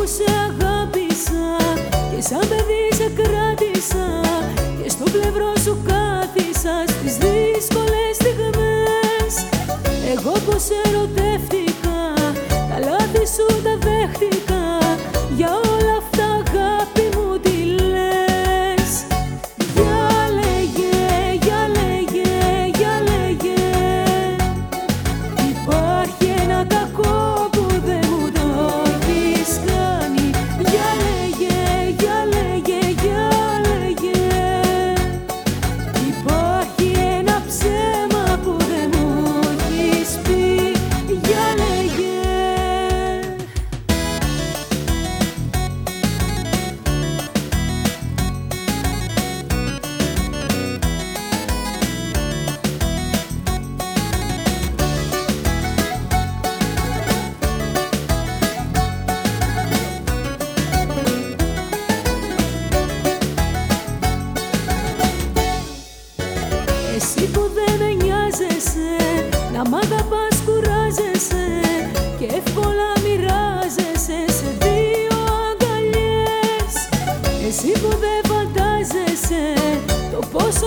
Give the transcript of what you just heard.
που σε αγάπησα Και σαν παιδί σε κράτησα Και στο πλευρό σου κάθισα Στις δύσκολες στιγμές. Εγώ που σε ερωτεύτηκα Να μ' αγαπάς κουράζεσαι και εύκολα μοιράζεσαι σε δύο αγκαλιές. Εσύ που δεν φαντάζεσαι το πόσο